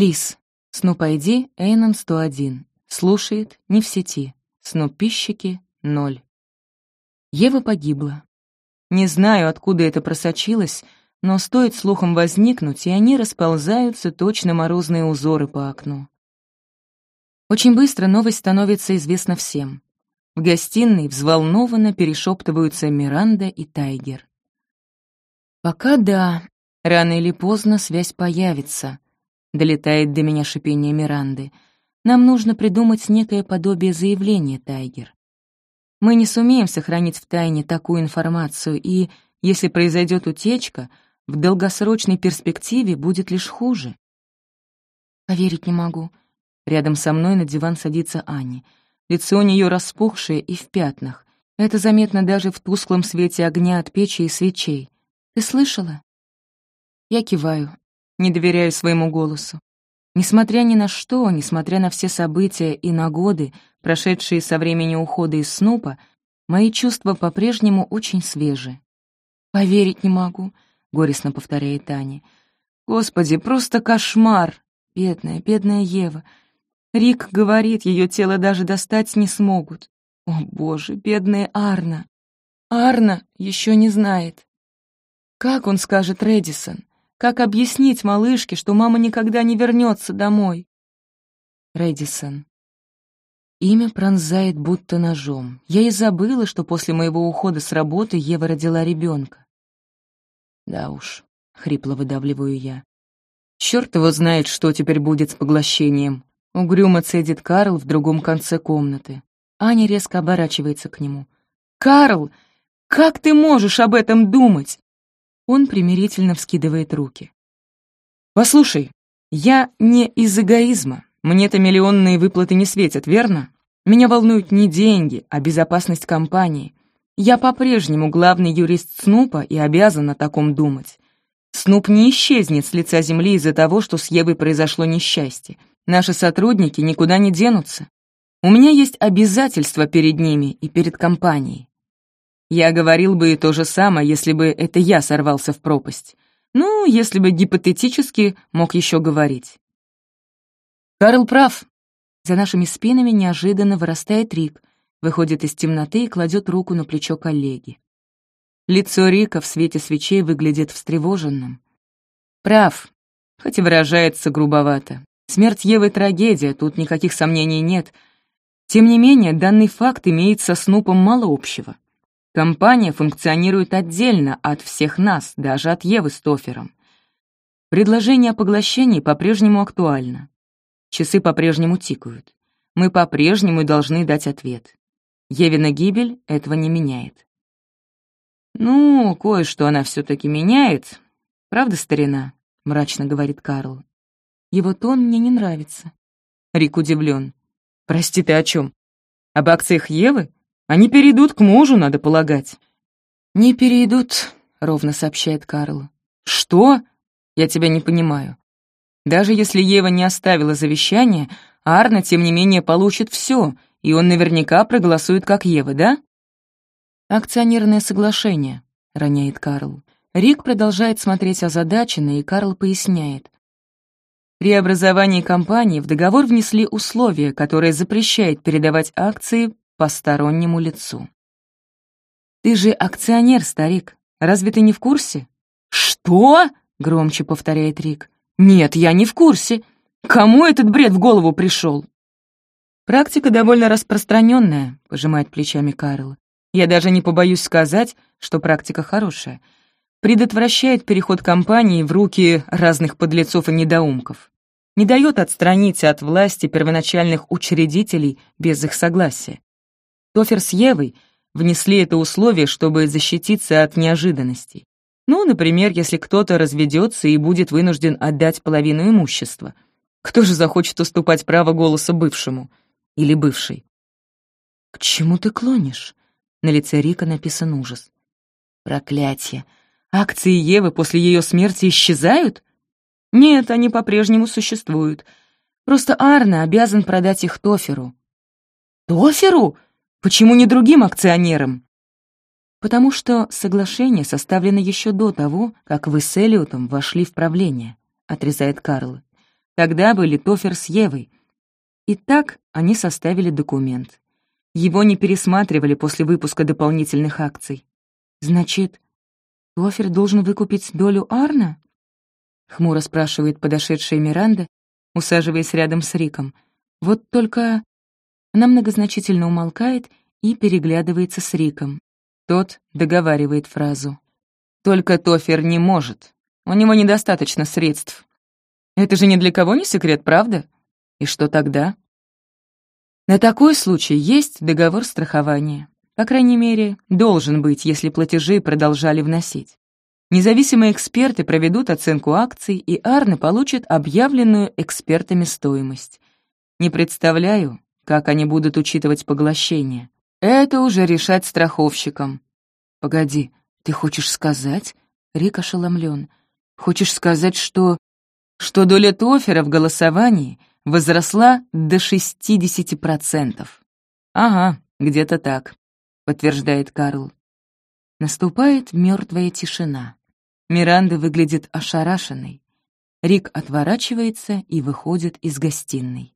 Лис. Снуп ID Эйнон 101. Слушает, не в сети. Снупищики — ноль. Ева погибла. Не знаю, откуда это просочилось, но стоит слухам возникнуть, и они расползаются точно морозные узоры по окну. Очень быстро новость становится известна всем. В гостиной взволнованно перешептываются Миранда и Тайгер. «Пока да, рано или поздно связь появится», — долетает до меня шипение Миранды. «Нам нужно придумать некое подобие заявления, Тайгер. Мы не сумеем сохранить в тайне такую информацию, и, если произойдет утечка, в долгосрочной перспективе будет лишь хуже». «Поверить не могу». Рядом со мной на диван садится Аня — Лицо у нее распухшее и в пятнах. Это заметно даже в тусклом свете огня от печи и свечей. Ты слышала? Я киваю, не доверяю своему голосу. Несмотря ни на что, несмотря на все события и на годы, прошедшие со времени ухода из Снупа, мои чувства по-прежнему очень свежи. «Поверить не могу», — горестно повторяет Таня. «Господи, просто кошмар! Бедная, бедная Ева. Рик говорит, ее тело даже достать не смогут. О, боже, бедная Арна. Арна еще не знает. Как он скажет Редисон? Как объяснить малышке, что мама никогда не вернется домой? Редисон. Имя пронзает будто ножом. Я и забыла, что после моего ухода с работы Ева родила ребенка. Да уж, хрипло выдавливаю я. Черт его знает, что теперь будет с поглощением. Угрюмо цедит Карл в другом конце комнаты. Аня резко оборачивается к нему. «Карл, как ты можешь об этом думать?» Он примирительно вскидывает руки. «Послушай, я не из эгоизма. Мне-то миллионные выплаты не светят, верно? Меня волнуют не деньги, а безопасность компании. Я по-прежнему главный юрист Снупа и обязан о таком думать. Снуп не исчезнет с лица земли из-за того, что с Евой произошло несчастье. Наши сотрудники никуда не денутся. У меня есть обязательства перед ними и перед компанией. Я говорил бы и то же самое, если бы это я сорвался в пропасть. Ну, если бы гипотетически мог еще говорить. Карл прав. За нашими спинами неожиданно вырастает Рик, выходит из темноты и кладет руку на плечо коллеги. Лицо Рика в свете свечей выглядит встревоженным. Прав, хоть и выражается грубовато. Смерть Евы — трагедия, тут никаких сомнений нет. Тем не менее, данный факт имеет со Снупом мало общего. Компания функционирует отдельно от всех нас, даже от Евы с Тофером. Предложение о поглощении по-прежнему актуально. Часы по-прежнему тикают. Мы по-прежнему должны дать ответ. Евина гибель этого не меняет. «Ну, кое-что она все-таки меняет. Правда, старина?» — мрачно говорит Карл. Его тон мне не нравится. Рик удивлен. «Прости, ты о чем? Об акциях Евы? Они перейдут к мужу, надо полагать». «Не перейдут», — ровно сообщает Карл. «Что? Я тебя не понимаю. Даже если Ева не оставила завещание, Арна, тем не менее, получит все, и он наверняка проголосует как Ева, да?» «Акционерное соглашение», — роняет Карл. Рик продолжает смотреть озадаченно, и Карл поясняет. При образовании компании в договор внесли условие, которое запрещает передавать акции постороннему лицу. «Ты же акционер, старик. Разве ты не в курсе?» «Что?» — громче повторяет Рик. «Нет, я не в курсе. Кому этот бред в голову пришел?» «Практика довольно распространенная», — пожимает плечами Карл. «Я даже не побоюсь сказать, что практика хорошая предотвращает переход компании в руки разных подлецов и недоумков, не дает отстранить от власти первоначальных учредителей без их согласия. Тофер с Евой внесли это условие, чтобы защититься от неожиданностей. Ну, например, если кто-то разведется и будет вынужден отдать половину имущества. Кто же захочет уступать право голоса бывшему? Или бывшей? «К чему ты клонишь?» На лице Рика написан ужас. «Проклятие! Акции Евы после ее смерти исчезают? Нет, они по-прежнему существуют. Просто Арна обязан продать их Тоферу. Тоферу? Почему не другим акционерам? Потому что соглашение составлено еще до того, как вы с Элиотом вошли в правление, отрезает Карл. Тогда были Тофер с Евой. И так они составили документ. Его не пересматривали после выпуска дополнительных акций. Значит, Тофер должен выкупить долю Арна? Хмуро спрашивает подошедшая Миранда, усаживаясь рядом с Риком. Вот только она многозначительно умолкает и переглядывается с Риком. Тот договаривает фразу. «Только Тофер не может. У него недостаточно средств. Это же ни для кого не секрет, правда? И что тогда?» На такой случай есть договор страхования. По крайней мере, должен быть, если платежи продолжали вносить. Независимые эксперты проведут оценку акций, и Арны получит объявленную экспертами стоимость. Не представляю, как они будут учитывать поглощение. Это уже решать страховщикам. «Погоди, ты хочешь сказать?» Рик ошеломлен. «Хочешь сказать, что...» «Что доля Тофера в голосовании возросла до 60%. «Ага, где-то так», — подтверждает Карл. Наступает мертвая тишина. Миранда выглядит ошарашенной. Рик отворачивается и выходит из гостиной.